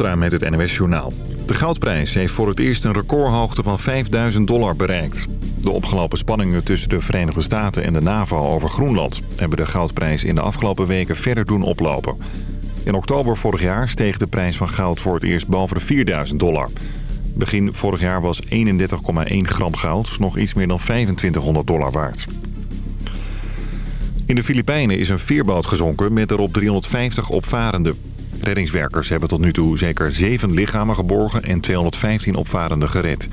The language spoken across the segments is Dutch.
Met het NOS Journaal. De goudprijs heeft voor het eerst een recordhoogte van 5000 dollar bereikt. De opgelopen spanningen tussen de Verenigde Staten en de NAVO over Groenland... hebben de goudprijs in de afgelopen weken verder doen oplopen. In oktober vorig jaar steeg de prijs van goud voor het eerst boven de 4000 dollar. Begin vorig jaar was 31,1 gram goud nog iets meer dan 2500 dollar waard. In de Filipijnen is een veerboot gezonken met erop 350 opvarenden. Reddingswerkers hebben tot nu toe zeker 7 lichamen geborgen en 215 opvarenden gered.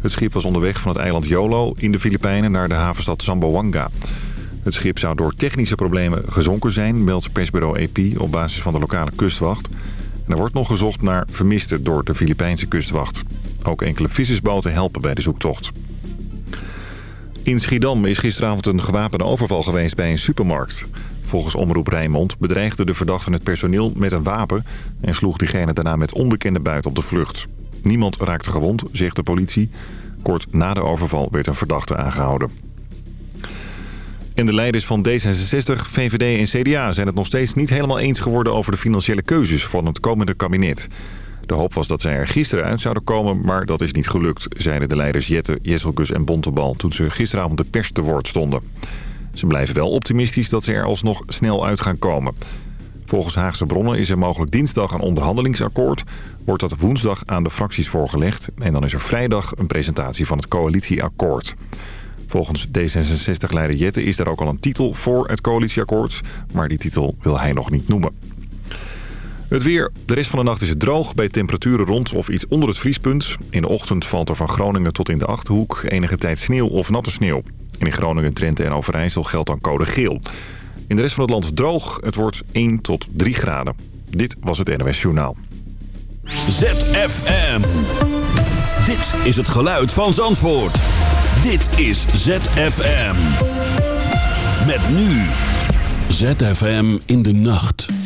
Het schip was onderweg van het eiland Jolo in de Filipijnen naar de havenstad Zamboanga. Het schip zou door technische problemen gezonken zijn, meldt persbureau AP op basis van de lokale kustwacht. er wordt nog gezocht naar vermisten door de Filipijnse kustwacht. Ook enkele vissersboten helpen bij de zoektocht. In Schiedam is gisteravond een gewapende overval geweest bij een supermarkt. Volgens Omroep Rijnmond bedreigde de verdachte het personeel met een wapen... en sloeg diegene daarna met onbekende buit op de vlucht. Niemand raakte gewond, zegt de politie. Kort na de overval werd een verdachte aangehouden. En de leiders van D66, VVD en CDA zijn het nog steeds niet helemaal eens geworden... over de financiële keuzes van het komende kabinet. De hoop was dat zij er gisteren uit zouden komen, maar dat is niet gelukt... zeiden de leiders Jette, Jesselkus en Bontebal toen ze gisteravond de pers te woord stonden. Ze blijven wel optimistisch dat ze er alsnog snel uit gaan komen. Volgens Haagse bronnen is er mogelijk dinsdag een onderhandelingsakkoord. Wordt dat woensdag aan de fracties voorgelegd. En dan is er vrijdag een presentatie van het coalitieakkoord. Volgens D66-leider Jette is er ook al een titel voor het coalitieakkoord. Maar die titel wil hij nog niet noemen. Het weer. De rest van de nacht is het droog bij temperaturen rond of iets onder het vriespunt. In de ochtend valt er van Groningen tot in de Achterhoek enige tijd sneeuw of natte sneeuw. En in Groningen, Drenthe en Overijssel geldt dan code geel. In de rest van het land droog. Het wordt 1 tot 3 graden. Dit was het NOS Journaal. ZFM. Dit is het geluid van Zandvoort. Dit is ZFM. Met nu. ZFM in de nacht.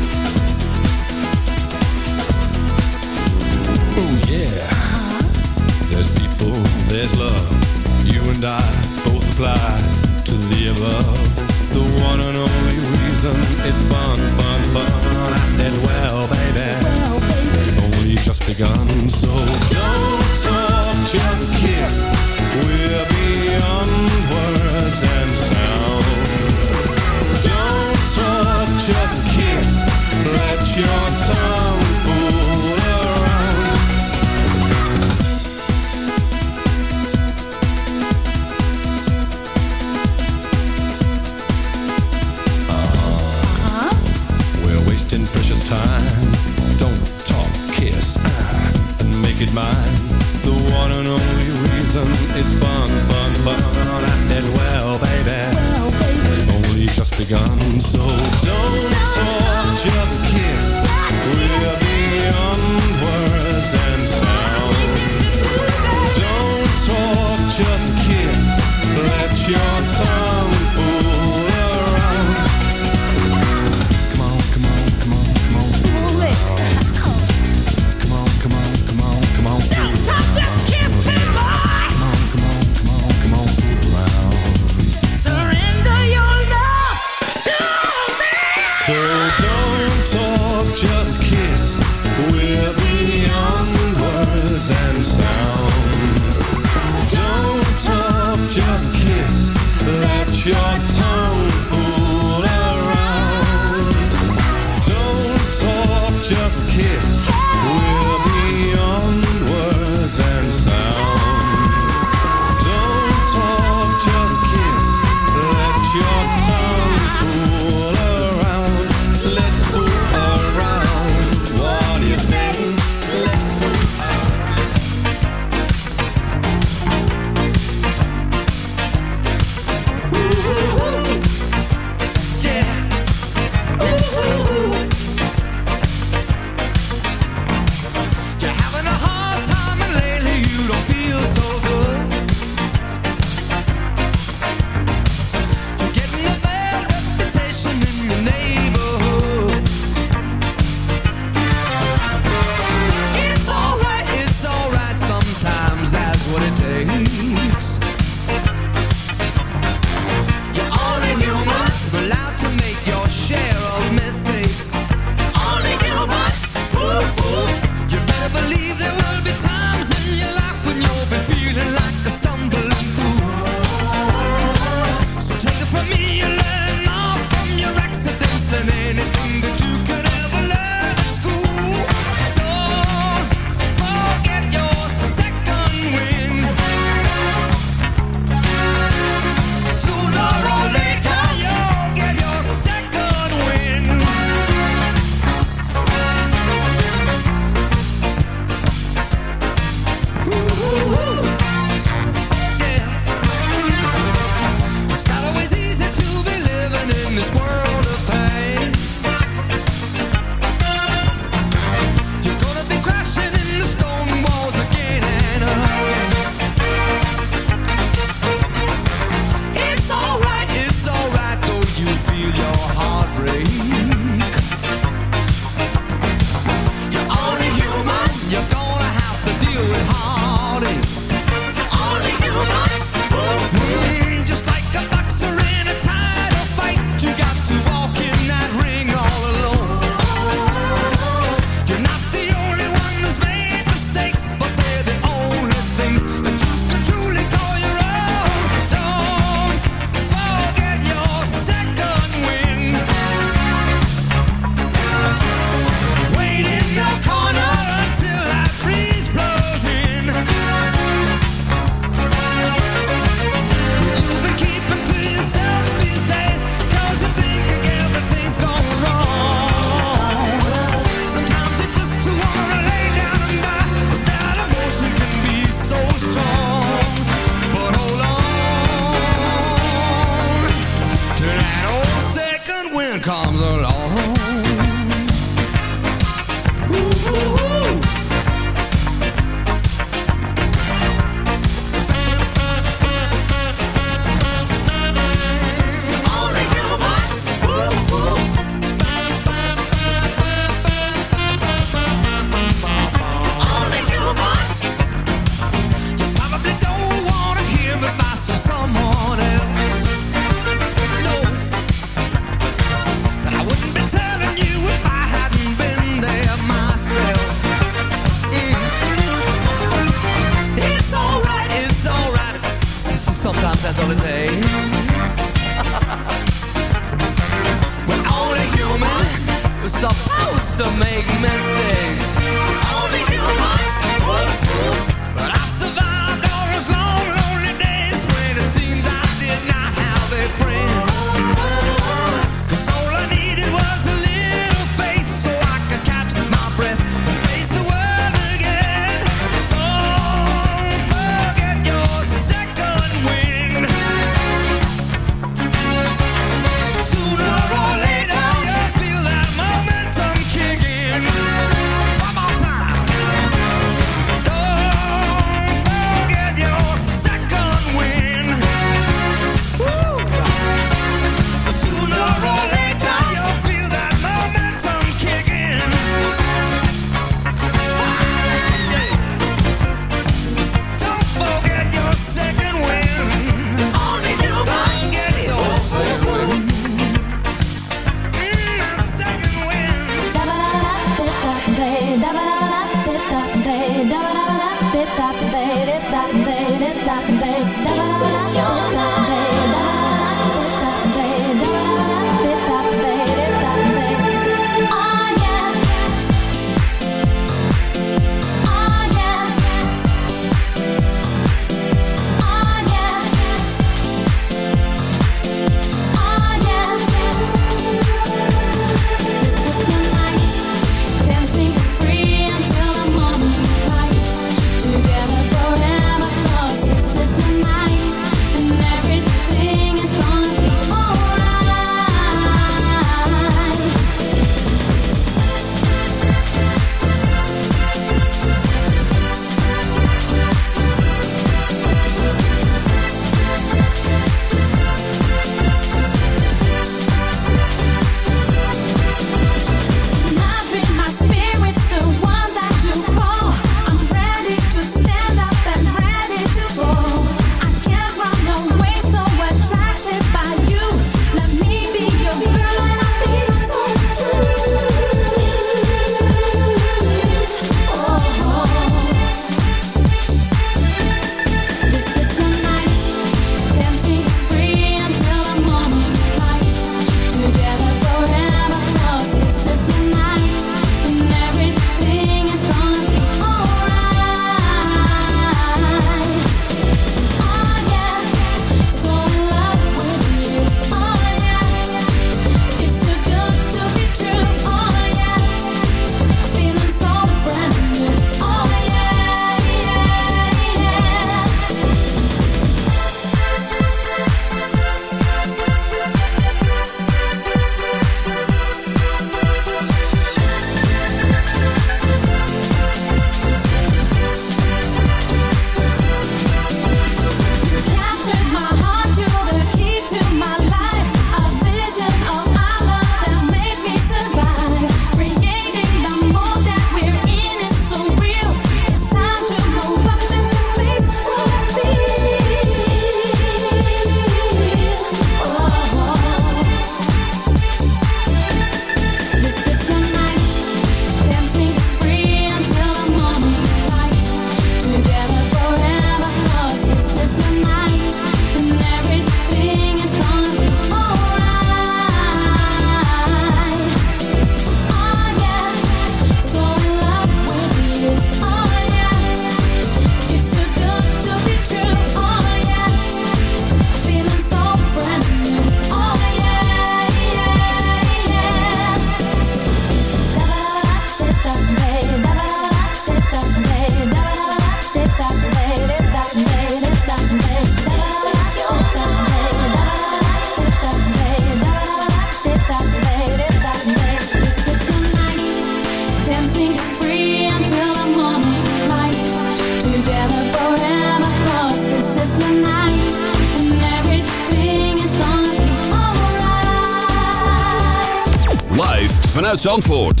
uit Zandvoort.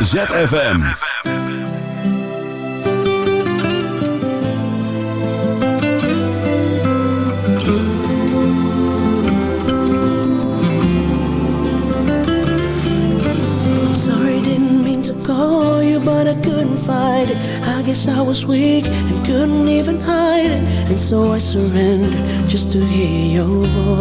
ZFM. Sorry, didn't mean to call you, but I couldn't fight it. I guess I was weak and couldn't even hide it. And so I surrendered just to hear your voice.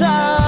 shine.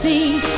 assim.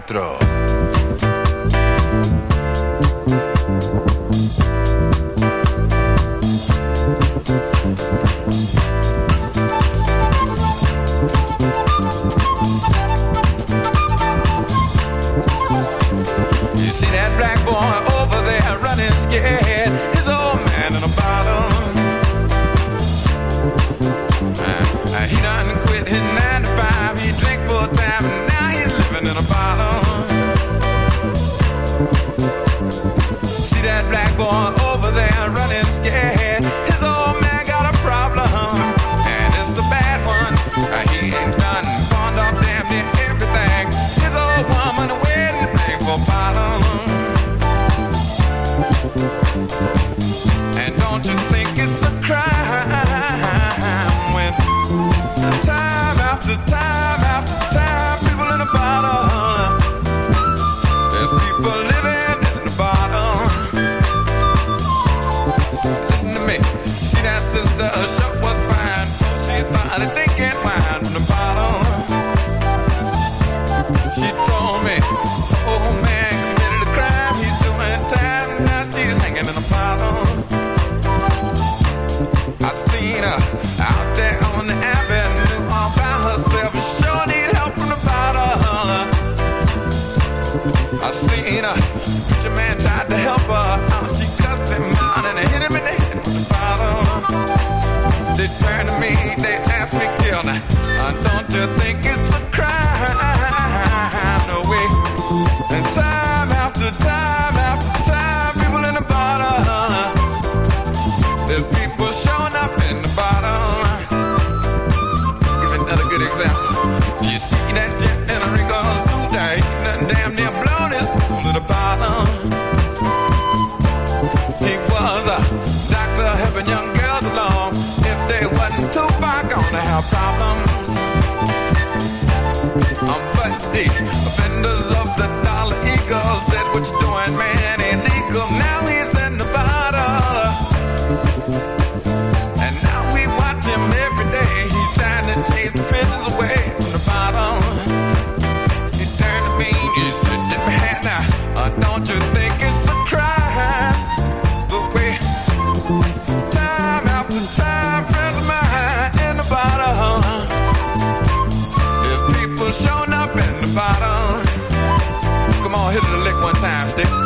4. fantastic.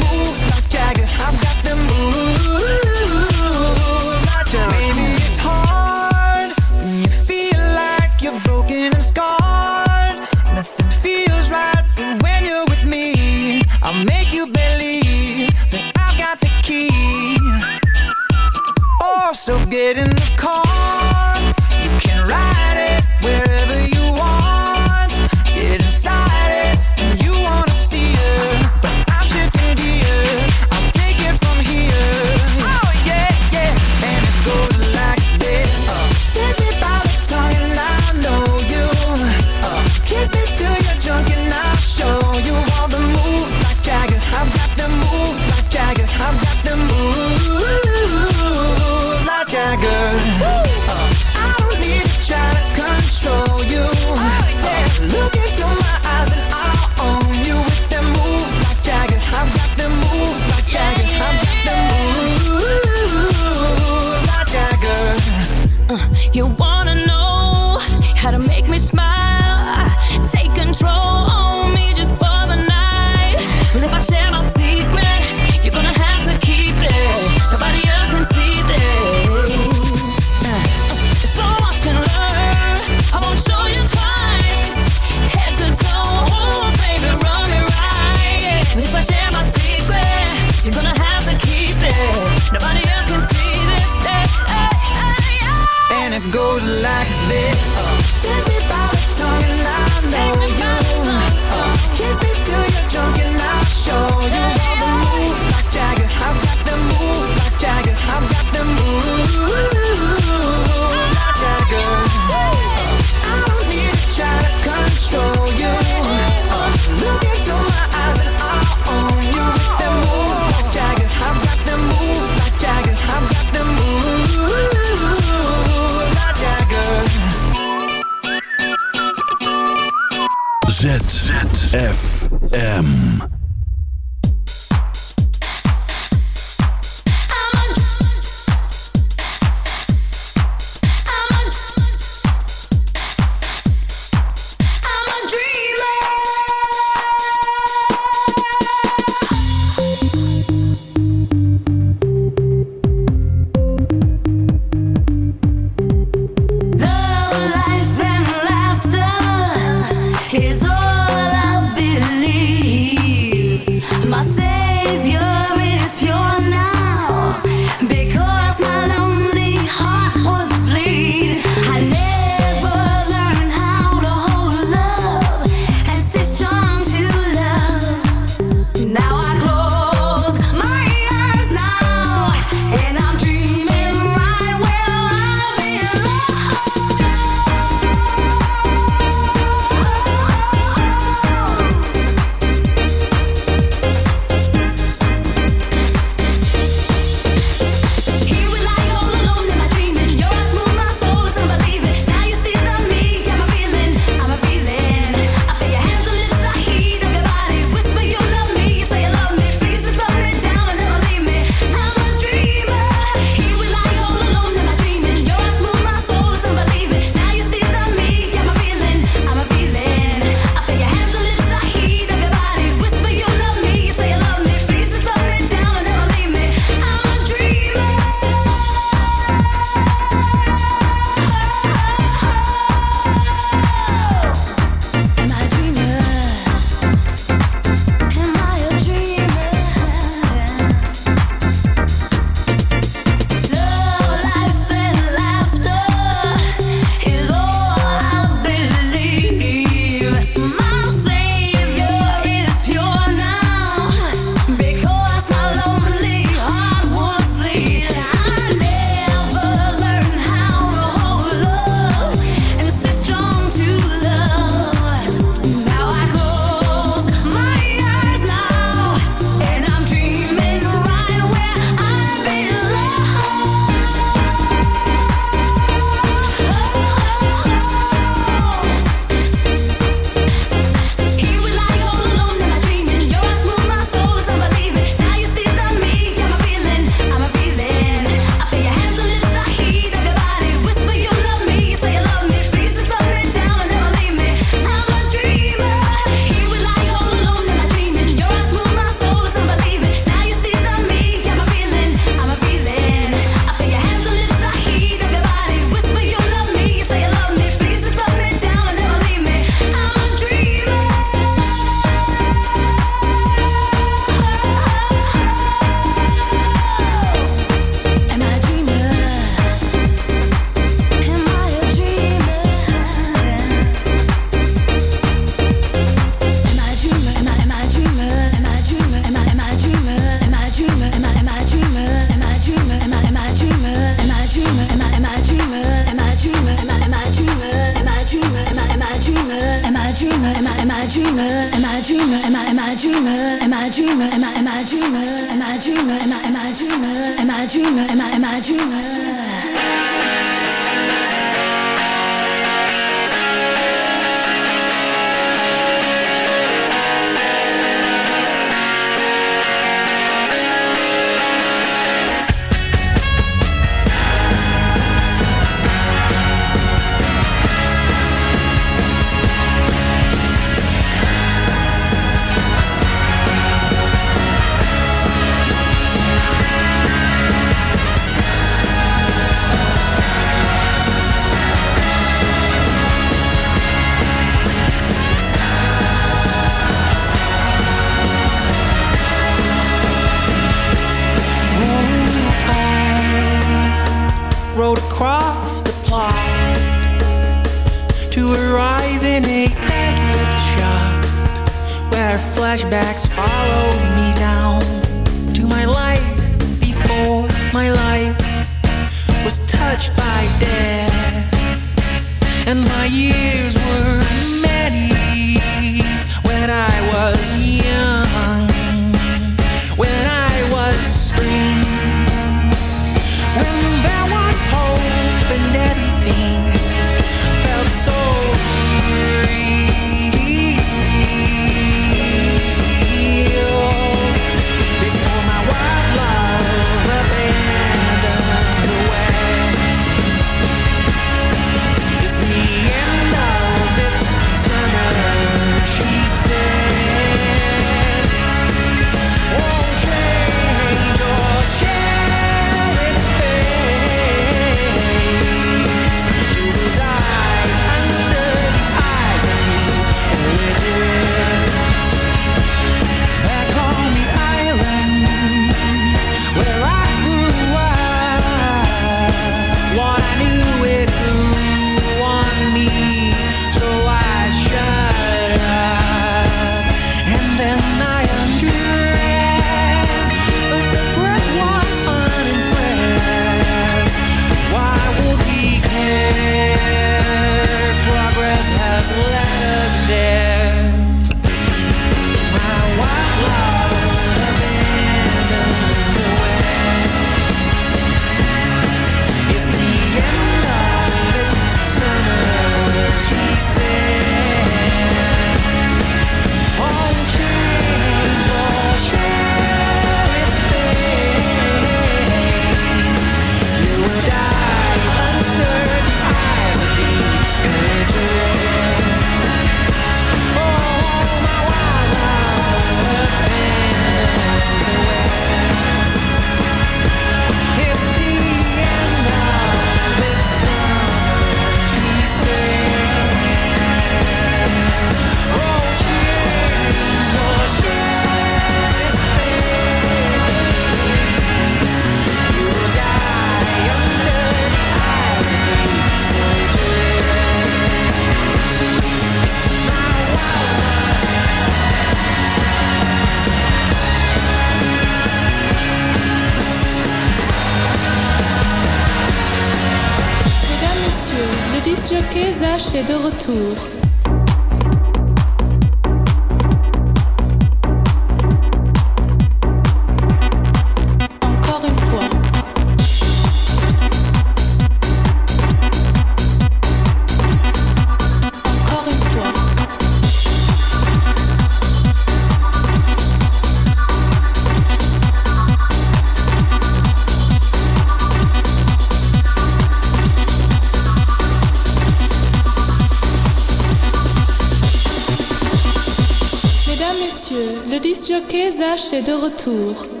Disc jockey Zach est de retour.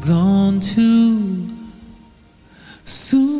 Gone too soon.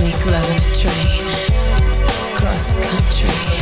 Make love in a train, cross country.